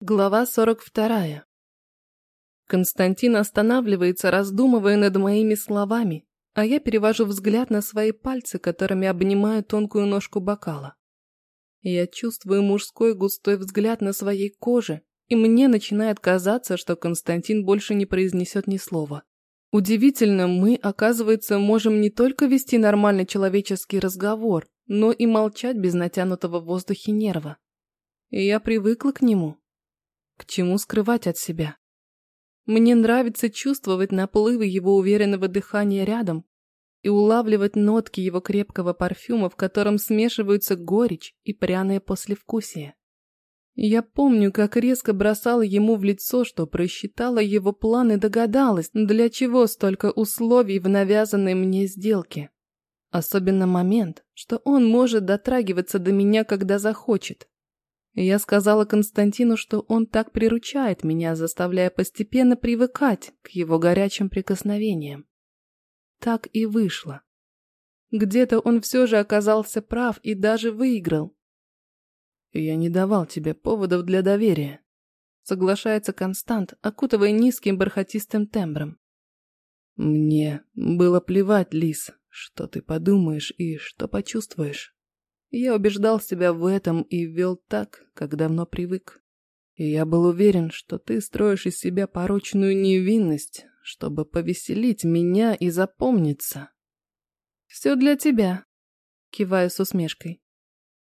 Глава 42. Константин останавливается, раздумывая над моими словами, а я перевожу взгляд на свои пальцы, которыми обнимаю тонкую ножку бокала. Я чувствую мужской густой взгляд на своей коже, и мне начинает казаться, что Константин больше не произнесет ни слова. Удивительно, мы, оказывается, можем не только вести нормальный человеческий разговор, но и молчать без натянутого в воздухе нерва. И я привыкла к нему. К чему скрывать от себя? Мне нравится чувствовать наплывы его уверенного дыхания рядом и улавливать нотки его крепкого парфюма, в котором смешиваются горечь и пряное послевкусие. Я помню, как резко бросала ему в лицо, что просчитала его план и догадалась, для чего столько условий в навязанной мне сделке. Особенно момент, что он может дотрагиваться до меня, когда захочет. Я сказала Константину, что он так приручает меня, заставляя постепенно привыкать к его горячим прикосновениям. Так и вышло. Где-то он все же оказался прав и даже выиграл. «Я не давал тебе поводов для доверия», — соглашается Констант, окутывая низким бархатистым тембром. «Мне было плевать, Лис, что ты подумаешь и что почувствуешь. Я убеждал себя в этом и вел так, как давно привык. И я был уверен, что ты строишь из себя порочную невинность, чтобы повеселить меня и запомниться. «Все для тебя», — киваю с усмешкой.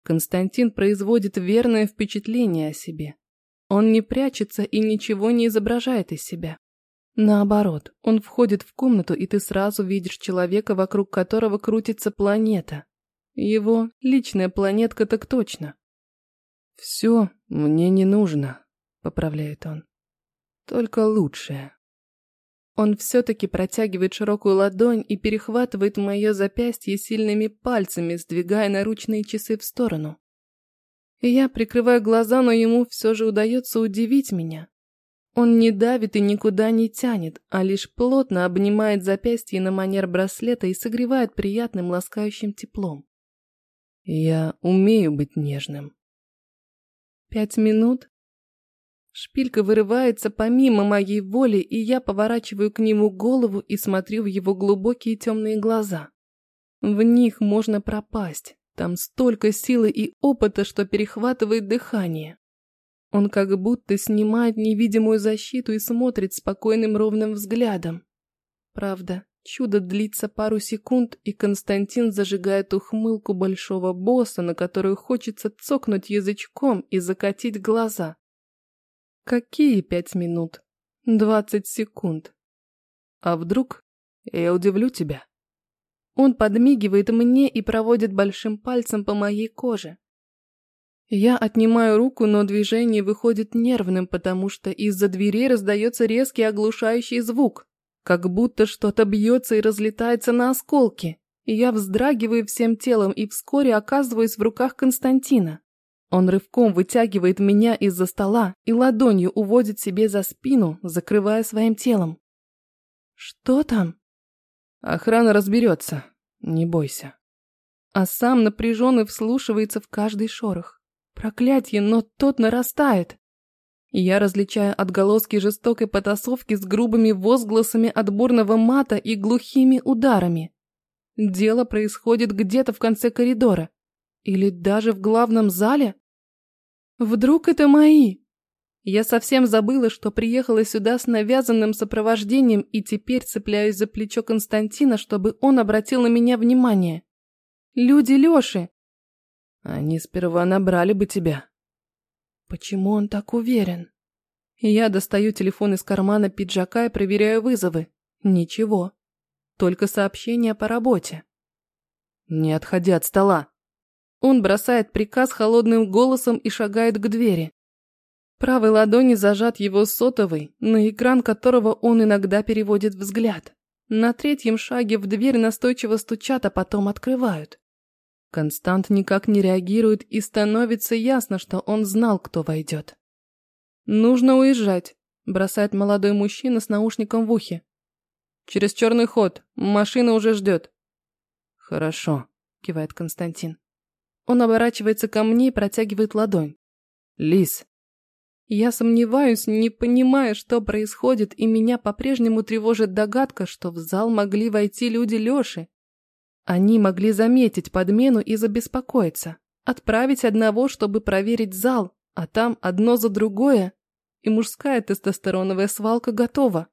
Константин производит верное впечатление о себе. Он не прячется и ничего не изображает из себя. Наоборот, он входит в комнату, и ты сразу видишь человека, вокруг которого крутится планета. Его личная планетка так точно. «Все мне не нужно», — поправляет он. «Только лучшее». Он все-таки протягивает широкую ладонь и перехватывает мое запястье сильными пальцами, сдвигая наручные часы в сторону. я прикрываю глаза, но ему все же удается удивить меня. Он не давит и никуда не тянет, а лишь плотно обнимает запястье на манер браслета и согревает приятным ласкающим теплом. Я умею быть нежным. Пять минут. Шпилька вырывается помимо моей воли, и я поворачиваю к нему голову и смотрю в его глубокие темные глаза. В них можно пропасть. Там столько силы и опыта, что перехватывает дыхание. Он как будто снимает невидимую защиту и смотрит спокойным ровным взглядом. Правда, Чудо длится пару секунд, и Константин зажигает ухмылку большого босса, на которую хочется цокнуть язычком и закатить глаза. Какие пять минут? Двадцать секунд. А вдруг я удивлю тебя? Он подмигивает мне и проводит большим пальцем по моей коже. Я отнимаю руку, но движение выходит нервным, потому что из-за дверей раздается резкий оглушающий звук. Как будто что-то бьется и разлетается на осколки. И я вздрагиваю всем телом и вскоре оказываюсь в руках Константина. Он рывком вытягивает меня из-за стола и ладонью уводит себе за спину, закрывая своим телом. «Что там?» «Охрана разберется, не бойся». А сам напряженно вслушивается в каждый шорох. Проклятье, но тот нарастает. Я различаю отголоски жестокой потасовки с грубыми возгласами отборного мата и глухими ударами. Дело происходит где-то в конце коридора. Или даже в главном зале? Вдруг это мои? Я совсем забыла, что приехала сюда с навязанным сопровождением и теперь цепляюсь за плечо Константина, чтобы он обратил на меня внимание. Люди Лёши. Они сперва набрали бы тебя, Почему он так уверен? Я достаю телефон из кармана пиджака и проверяю вызовы. Ничего. Только сообщения по работе. Не отходи от стола. Он бросает приказ холодным голосом и шагает к двери. Правой ладони зажат его сотовый, на экран которого он иногда переводит взгляд. На третьем шаге в дверь настойчиво стучат, а потом открывают. Констант никак не реагирует, и становится ясно, что он знал, кто войдет. «Нужно уезжать», – бросает молодой мужчина с наушником в ухе. «Через черный ход. Машина уже ждет». «Хорошо», – кивает Константин. Он оборачивается ко мне и протягивает ладонь. «Лис». Я сомневаюсь, не понимая, что происходит, и меня по-прежнему тревожит догадка, что в зал могли войти люди Лёши. Они могли заметить подмену и забеспокоиться, отправить одного, чтобы проверить зал, а там одно за другое, и мужская тестостероновая свалка готова.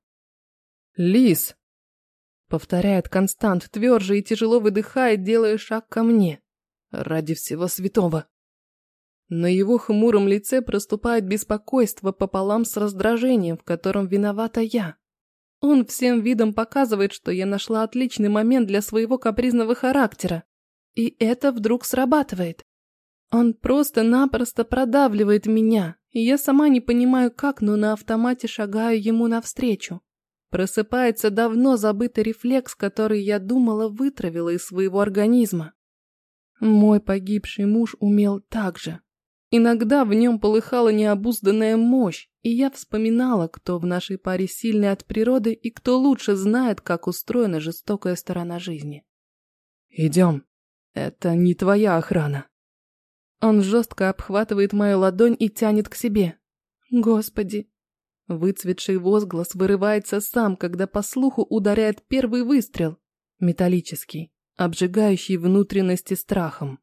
«Лис!» — повторяет Констант, тверже и тяжело выдыхает, делая шаг ко мне. «Ради всего святого!» На его хмуром лице проступает беспокойство пополам с раздражением, в котором виновата я. Он всем видом показывает, что я нашла отличный момент для своего капризного характера. И это вдруг срабатывает. Он просто-напросто продавливает меня, и я сама не понимаю как, но на автомате шагаю ему навстречу. Просыпается давно забытый рефлекс, который я думала вытравила из своего организма. Мой погибший муж умел так же. Иногда в нем полыхала необузданная мощь, и я вспоминала, кто в нашей паре сильный от природы и кто лучше знает, как устроена жестокая сторона жизни. «Идем. Это не твоя охрана». Он жестко обхватывает мою ладонь и тянет к себе. «Господи!» Выцветший возглас вырывается сам, когда по слуху ударяет первый выстрел. Металлический, обжигающий внутренности страхом.